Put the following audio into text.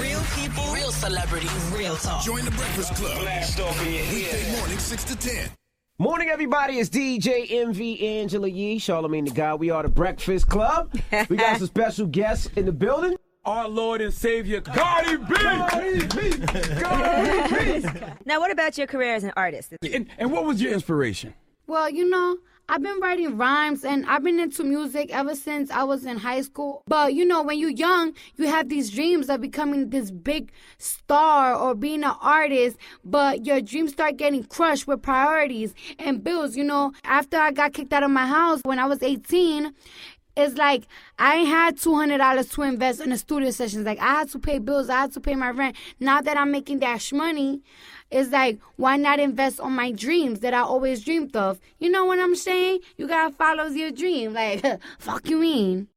Real people, real celebrities, real talk. Join the Breakfast Club. Blast off in your Weekday head. morning, 6 to 10. Morning, everybody. It's DJ Envy Angela Yee, Charlamagne the God. We are the Breakfast Club. We got some special guests in the building. Our Lord and Savior, Cardi B. Now, what about your career as an artist? And, and what was your inspiration? Well, you know, I've been writing rhymes and I've been into music ever since I was in high school. But you know, when you're young, you have these dreams of becoming this big star or being an artist, but your dreams start getting crushed with priorities and bills. You know, after I got kicked out of my house when I was 18, it's like I had two hundred dollars to invest in the studio sessions. Like I had to pay bills, I had to pay my rent. Now that I'm making dash money, it's like why not invest on my dreams that I always dreamed of? You know what I'm saying? You gotta follow your dream. Like fuck you mean?